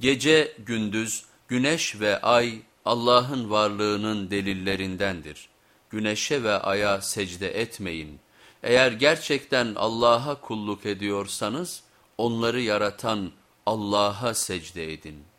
Gece, gündüz, güneş ve ay Allah'ın varlığının delillerindendir. Güneşe ve aya secde etmeyin. Eğer gerçekten Allah'a kulluk ediyorsanız onları yaratan Allah'a secde edin.''